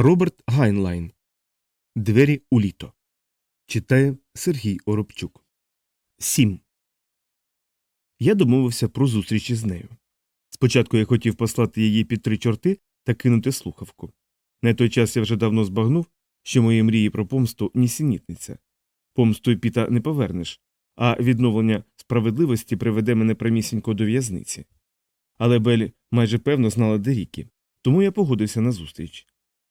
Роберт Гайнлайн. Двері у літо. Читає Сергій Оробчук. 7. Я домовився про зустріч із нею. Спочатку я хотів послати її під три чорти та кинути слухавку. На той час я вже давно збагнув, що мої мрії про помсту нісенітниця. Помстою піта не повернеш, а відновлення справедливості приведе мене прямісінько до в'язниці. Але Белі майже певно знала де ріки, тому я погодився на зустріч.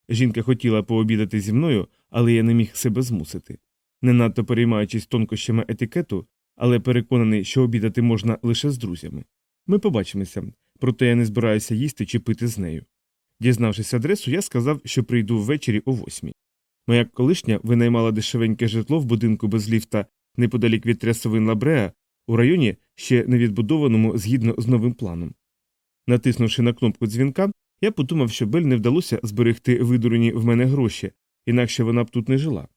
Жінка хотіла пообідати зі мною, але я не міг себе змусити. Не надто переймаючись тонкощами етикету, але переконаний, що обідати можна лише з друзями. Ми побачимося, проте я не збираюся їсти чи пити з нею. Дізнавшись адресу, я сказав, що прийду ввечері о восьмій. Моя колишня винаймала дешевеньке житло в будинку без ліфта неподалік від трясовин Лабреа у районі, ще не відбудованому згідно з новим планом. Натиснувши на кнопку дзвінка, я подумав, що Бель не вдалося зберегти видурені в мене гроші, інакше вона б тут не жила.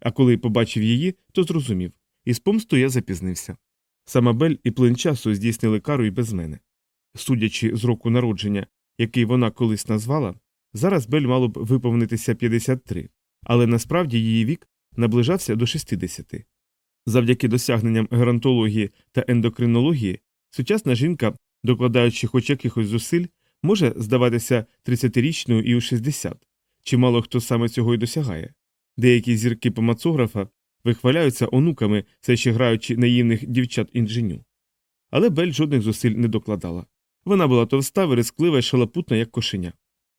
А коли побачив її, то зрозумів і з помсту я запізнився. Сама Бель і плин часу здійснили кару і без мене. Судячи з року народження, який вона колись назвала, зараз Бель мало б виповнитися 53, але насправді її вік наближався до 60. Завдяки досягненням геронтології та ендокринології, сучасна жінка, докладаючи хоч якихось зусиль, може здаватися 30-річною і у 60, чимало хто саме цього й досягає. Деякі зірки помацографа вихваляються онуками, все ще граючи наївних дівчат інженю. Але Бель жодних зусиль не докладала. Вона була товста, вересклива і шалапутна, як кошеня.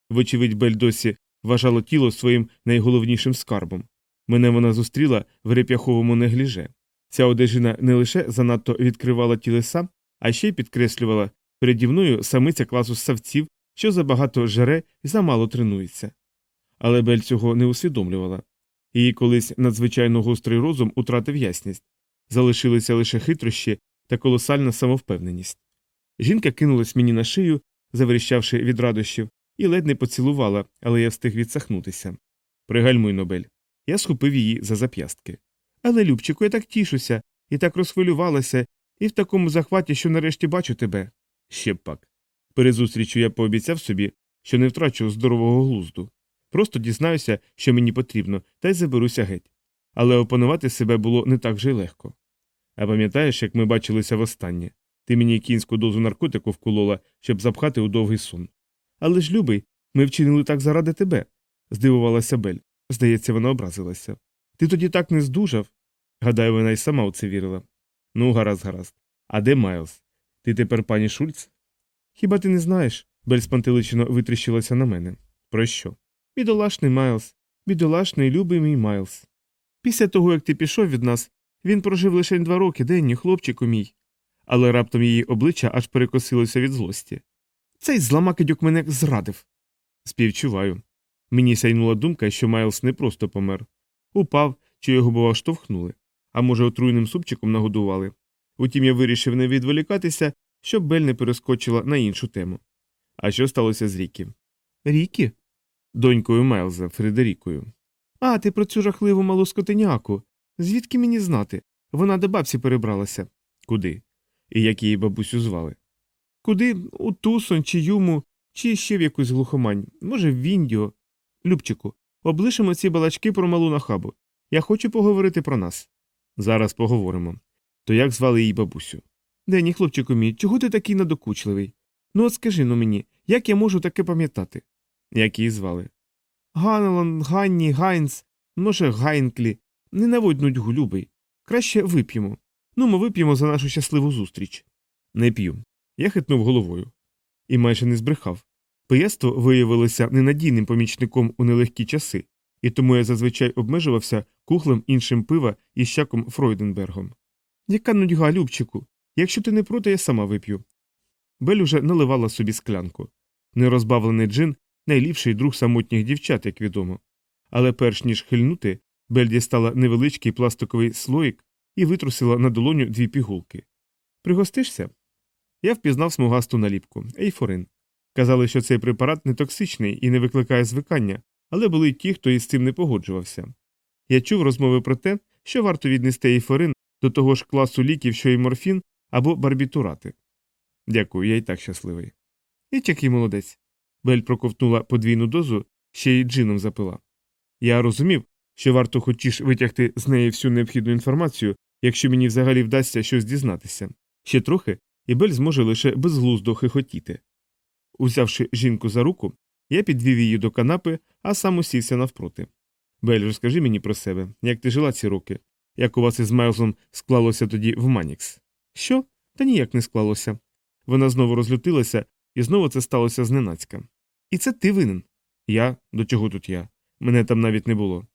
Вочевидь, Бель досі вважала тіло своїм найголовнішим скарбом. Мене вона зустріла в реп'яховому негліже. Ця одежина не лише занадто відкривала тілеса, а ще й підкреслювала переді мною самиця класу ссавців, що забагато жере і замало тренується. Але Бель цього не усвідомлювала. Її колись надзвичайно гострий розум утратив ясність, залишилися лише хитрощі та колосальна самовпевненість. Жінка кинулась мені на шию, заверіщавши від радощів, і ледь не поцілувала, але я встиг відсахнутися. Пригальмуй, Нобель. Я схопив її за зап'ястки. Але, Любчику, я так тішуся, і так розхвилювалася, і в такому захваті, що нарешті бачу тебе. Ще пак. Перед зустрічю я пообіцяв собі, що не втрачу здорового глузду. Просто дізнаюся, що мені потрібно, та й заберуся геть. Але опанувати себе було не так вже й легко. А пам'ятаєш, як ми бачилися востаннє? Ти мені кінську дозу наркотику вколола, щоб запхати у довгий сон. Але ж, любий, ми вчинили так заради тебе, здивувалася Бель. Здається, вона образилася. Ти тоді так не здужав. Гадаю, вона й сама у це вірила. Ну, гаразд, гаразд. А де Майлз? Ти тепер пані Шульц? Хіба ти не знаєш? Бель спантеличено витріщилася на мене. Про що? Бідолашний Майлз, бідолашний любий мій Майлз. Після того, як ти пішов від нас, він прожив лише два роки, денні, хлопчику мій. Але раптом її обличчя аж перекосилося від злості. Цей зламакидюк мене зрадив. Співчуваю. Мені сяйнула думка, що Майлз не просто помер. Упав, чи його, бува, штовхнули, а може, отруйним супчиком нагодували. Утім, я вирішив не відволікатися, щоб Бель не перескочила на іншу тему. А що сталося з Рікі? Рікі? Донькою Майлза, Фредерікою. А, ти про цю жахливу малу скотиняку. Звідки мені знати? Вона до бабці перебралася. Куди? І як її бабусю звали? Куди? У Тусон, чи Юму, чи ще в якусь глухомань, може, в Індіо. Любчику, облишимо ці балачки про малу нахабу. Я хочу поговорити про нас. Зараз поговоримо. То як звали її бабусю? Дені, хлопчику мій, чого ти такий надокучливий? Ну от скажи ну мені, як я можу таке пам'ятати? Як її звали? Ганелон, Ганні, Гайнс, може, Гайнклі. Не наводь нудьгу, любий. Краще вип'ємо. Ну, ми вип'ємо за нашу щасливу зустріч. Не п'ю. Я хитнув головою. І майже не збрехав. Пиєство виявилося ненадійним помічником у нелегкі часи, і тому я зазвичай обмежувався кухлем іншим пива із Чаком Фройденбергом. Яка нудьга, Любчику, якщо ти не проти, я сама вип'ю. Бель уже наливала собі склянку. Нерозбавлений джин найліпший друг самотніх дівчат, як відомо. Але перш ніж хильнути, Бель дістала невеличкий пластиковий слоїк і витрусила на долоню дві пігулки. Пригостишся? Я впізнав смугасту наліпку ейфорин. Казали, що цей препарат не токсичний і не викликає звикання, але були й ті, хто із цим не погоджувався. Я чув розмови про те, що варто віднести ейфорин до того ж класу ліків, що й морфін або барбітурати. Дякую, я й так щасливий. І який молодець. Бель проковтнула подвійну дозу, ще й джином запила. Я розумів, що варто хочеш витягти з неї всю необхідну інформацію, якщо мені взагалі вдасться щось дізнатися. Ще трохи, і Бель зможе лише безглуздо хихотіти. Узявши жінку за руку, я підвів її до канапи, а сам усівся навпроти. Бель, розкажи мені про себе, як ти жила ці роки, як у вас із Майлзом склалося тоді в Манікс? Що? Та ніяк не склалося. Вона знову розлютилася, і знову це сталося зненацька. І це ти винен. Я? До чого тут я? Мене там навіть не було.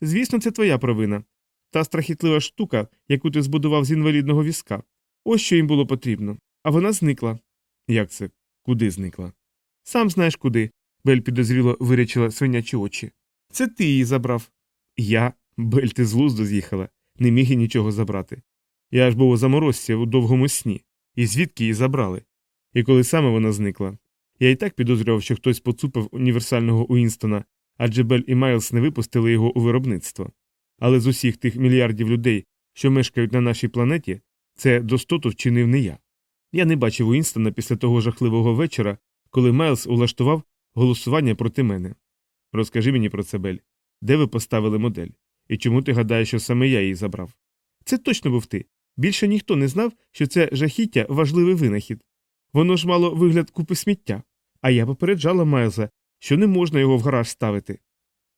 Звісно, це твоя провина. Та страхітлива штука, яку ти збудував з інвалідного візка. Ось що їм було потрібно. А вона зникла. Як це? Куди зникла? Сам знаєш куди. Бель підозріло вирячила свинячі очі. Це ти її забрав. Я? Бель, ти з лузду з'їхала, не міг і нічого забрати. Я аж був у заморозці у довгому сні, і звідки її забрали. І коли саме вона зникла. Я і так підозрював, що хтось поцупив універсального Уінстона, адже Бель і Майлз не випустили його у виробництво. Але з усіх тих мільярдів людей, що мешкають на нашій планеті, це достоту вчинив не я. Я не бачив Уінстона після того жахливого вечора, коли Майлз улаштував голосування проти мене. Розкажи мені про це, Бель. Де ви поставили модель? І чому ти гадаєш, що саме я її забрав? Це точно був ти. Більше ніхто не знав, що це жахіття важливий винахід. Воно ж мало вигляд купи сміття, а я попереджала Майлза, що не можна його в гараж ставити.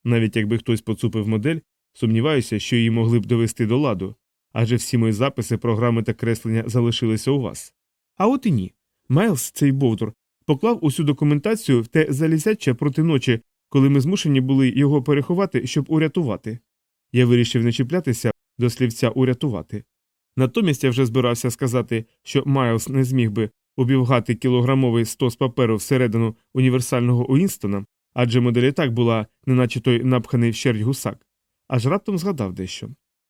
Навіть якби хтось поцупив модель, сумніваюся, що її могли б довести до ладу, адже всі мої записи, програми та креслення залишилися у вас. А от і ні. Майлз, цей Бовдур, поклав усю документацію в те залізяче проти ночі, коли ми змушені були його переховати, щоб урятувати. Я вирішив не чіплятися до слівця урятувати. Натомість я вже збирався сказати, що Майлз не зміг би обівгати кілограмовий стос паперу всередину універсального Уінстона, адже модель і так була, неначе той напханий вщерть гусак, аж раптом згадав дещо.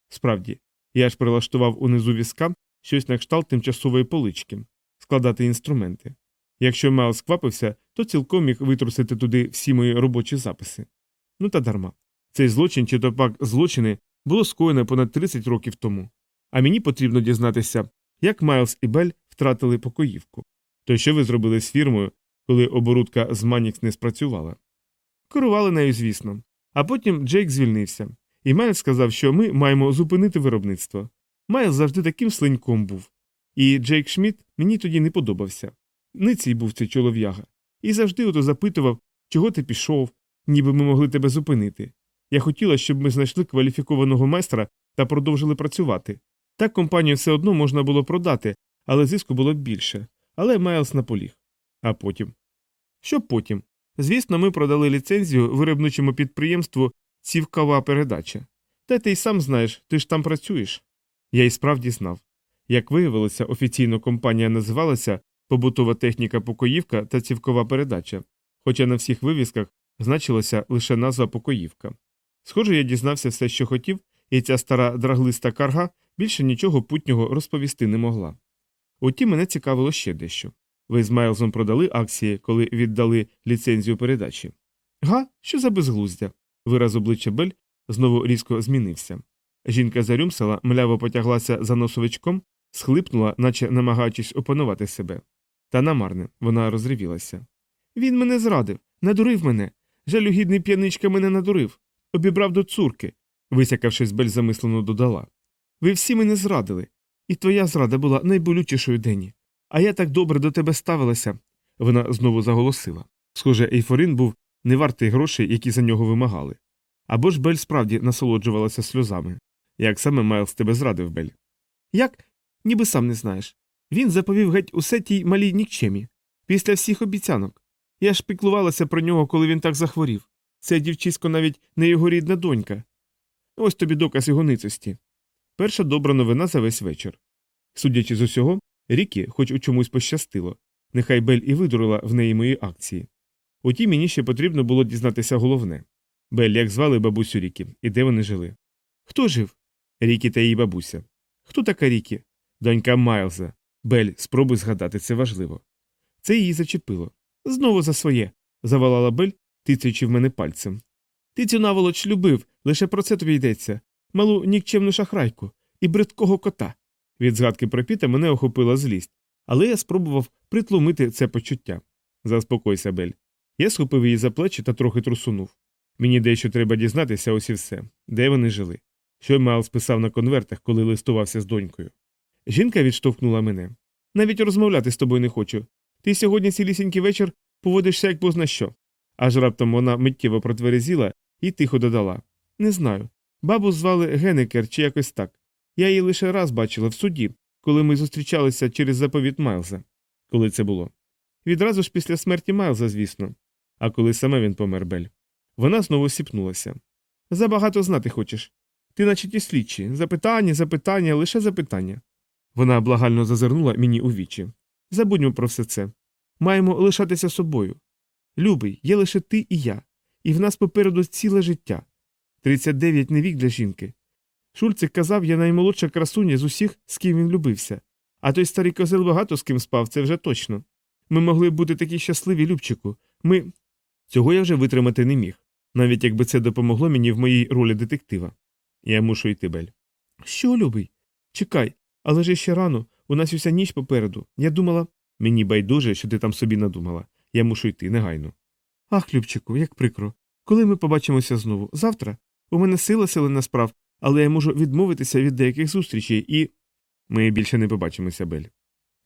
Справді, я ж прилаштував унизу візка щось на кшталт тимчасової полички, складати інструменти. Якщо Майлз квапився, то цілком міг витрусити туди всі мої робочі записи. Ну та дарма. Цей злочин чи то пак злочини було скоєно понад 30 років тому. А мені потрібно дізнатися, як Майлз і Бель втратили покоївку. То що ви зробили з фірмою, коли оборудка з Манікс не спрацювала? Керували нею, звісно. А потім Джейк звільнився, і Майлз сказав, що ми маємо зупинити виробництво. Майлз завжди таким слиньком був. І Джейк Шмідт мені тоді не подобався. Ницій був цей чолов'яга. І завжди ото запитував, чого ти пішов, ніби ми могли тебе зупинити. Я хотіла, щоб ми знайшли кваліфікованого майстра та продовжили працювати. Так компанію все одно можна було продати, але зиску було б більше. Але Майлз наполіг. А потім. Що потім? Звісно, ми продали ліцензію виробничому підприємству Цівкова передача. Та ти й сам знаєш, ти ж там працюєш. Я й справді знав. Як виявилося, офіційно компанія називалася Побутова техніка покоївка та цівкова передача, хоча на всіх вивісках значилася лише назва покоївка. Схоже, я дізнався все, що хотів, і ця стара драглиста карга більше нічого путнього розповісти не могла. Утім, мене цікавило ще дещо. Ви з Майлзом продали акції, коли віддали ліцензію передачі. Га, що за безглуздя? Вираз обличчя Бель знову різко змінився. Жінка зарюмсала, мляво потяглася за носовичком, схлипнула, наче намагаючись опанувати себе. Та намарне, вона розривілася. Він мене зрадив, надурив мене. Жалюгідний п'яничка мене надурив, обібрав до цурки, висякавшись, Бель замислено додала. Ви всі мене зрадили, і твоя зрада була найболючішою Дені. А я так добре до тебе ставилася. Вона знову заголосила. Схоже, Ейфорин був не вартий грошей, які за нього вимагали. Або ж Бель справді насолоджувалася сльозами. Як саме Майлз тебе зрадив, Бель? Як? Ніби сам не знаєш. Він заповів геть усе тій малій нікчемі. Після всіх обіцянок. Я ж піклувалася про нього, коли він так захворів. Це дівчисько навіть не його рідна донька. Ось тобі доказ його ницості. Перша добра новина за весь вечір. Судячи з усього, Рікі, хоч у чомусь пощастило, нехай Бель і видурила в неї мої акції. Утім, мені ще потрібно було дізнатися головне Бель, як звали бабусю Рікі, і де вони жили. Хто жив? Рікі та її бабуся. Хто така Рікі? Донька Майлза. Бель, спробуй згадати, це важливо. Це її зачепило. Знову за своє, завалала Бель, тицяючи в мене пальцем. Ти цю наволоч любив, лише про це тобі йдеться. Малу нікчемну шахрайку і бридкого кота. Від згадки про піта мене охопила злість, але я спробував притлумити це почуття. Заспокойся, Бель. Я схопив її за плечі та трохи трусунув. Мені дещо треба дізнатися, ось і все, де вони жили. Що Майлз писав на конвертах, коли листувався з донькою. Жінка відштовхнула мене. Навіть розмовляти з тобою не хочу. Ти сьогодні цілісінький вечір поводишся як позна що. Аж раптом вона миттєво протверезіла і тихо додала Не знаю. Бабу звали Генекер чи якось так. Я її лише раз бачила в суді, коли ми зустрічалися через заповіт Майлза. Коли це було? Відразу ж після смерті Майлза, звісно. А коли саме він помер Бель. Вона знову сіпнулася. Забагато знати хочеш. Ти, наче ті слідчі, запитання, запитання, лише запитання. Вона благально зазирнула мені у вічі. Забудьмо про все це. Маємо лишатися собою. Любий, є лише ти і я, і в нас попереду ціле життя. 39 не вік для жінки. Шульцик казав, я наймолодша красуня з усіх, з ким він любився. А той старий козел багато з ким спав, це вже точно. Ми могли б бути такі щасливі, Любчику. Ми. Цього я вже витримати не міг, навіть якби це допомогло мені в моїй ролі детектива. Я мушу йти, Бель. Що, любий? Чекай, але ж ще рано, у нас уся ніч попереду. Я думала. Мені байдуже, що ти там собі надумала. Я мушу йти негайно. Ах, Любчику, як прикро. Коли ми побачимося знову? Завтра? У мене сила силена справ, але я можу відмовитися від деяких зустрічей і. Ми більше не побачимося, Бель.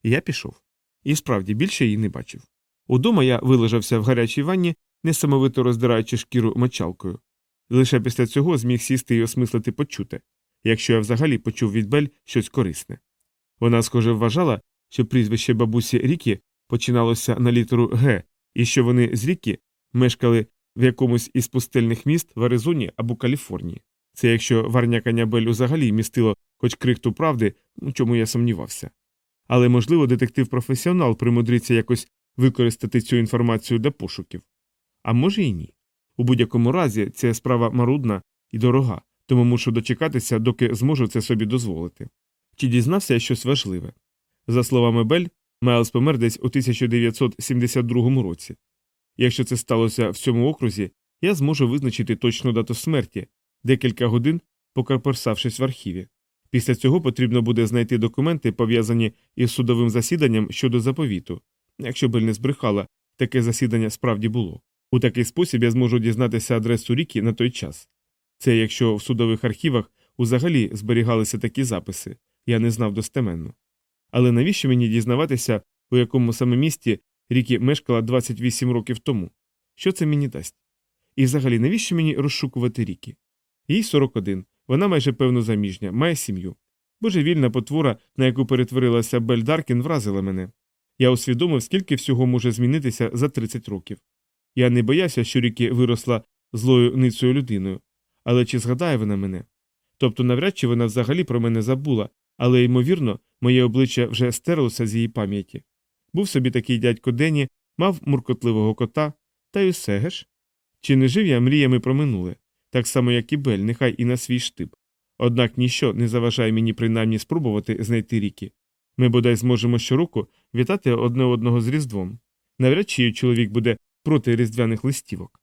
Я пішов. І справді більше її не бачив. Удома я вилежався в гарячій ванні, несамовито роздираючи шкіру мочалкою. Лише після цього зміг сісти і осмислити почуте, якщо я взагалі почув від Бель щось корисне. Вона, схоже, вважала, що прізвище бабусі Рікі починалося на літеру Г, і що вони з Рікі мешкали в якомусь із пустельних міст в Аризоні або Каліфорнії. Це якщо варнякання Бель взагалі містило хоч крихту правди, у чому я сумнівався. Але, можливо, детектив-професіонал примудриться якось використати цю інформацію для пошуків. А може і ні. У будь-якому разі це справа марудна і дорога, тому мушу дочекатися, доки зможу це собі дозволити. Чи дізнався я щось важливе? За словами Бель, Майлз помер десь у 1972 році. Якщо це сталося в цьому окрузі, я зможу визначити точну дату смерті, декілька годин покарперсавшись в архіві. Після цього потрібно буде знайти документи, пов'язані із судовим засіданням щодо заповіту. Якщо Бель не збрехала, таке засідання справді було. У такий спосіб я зможу дізнатися адресу ріки на той час. Це якщо в судових архівах узагалі зберігалися такі записи, я не знав достеменно. Але навіщо мені дізнаватися, у якому саме місті Рікі мешкала 28 років тому? Що це мені дасть? І взагалі, навіщо мені розшукувати Рікі? Їй 41, вона майже певно заміжня, має сім'ю. Божевільна потвора, на яку перетворилася Бель Даркін, вразила мене. Я усвідомив, скільки всього може змінитися за 30 років. Я не боявся, що Рікі виросла злою ницею людиною, але чи згадає вона мене? Тобто, навряд чи вона взагалі про мене забула, але, ймовірно, моє обличчя вже стерлося з її пам'яті. Був собі такий дядько Дені, мав муркотливого кота, та й усе геш? Чи не жив я мріями про минуле, так само, як і Бель, нехай і на свій штип. Однак ніщо не заважає мені принаймні спробувати знайти ріки. Ми бодай зможемо щороку вітати одне одного з Різдвом. Навряд чи чоловік буде проти різдвяних листівок.